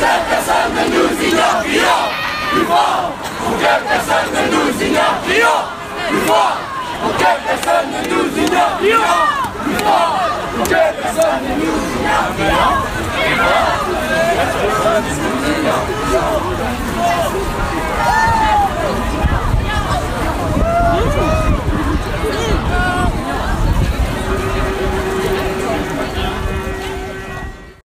que personne ne nous ignore, crions Plus fort pour que personne ne nous ignore, crions Plus fort pour que personne ne nous ignore, crions Plus fort pour que personne ne nous ignore, crions Plus fort pour que personne ne nous ignore, crions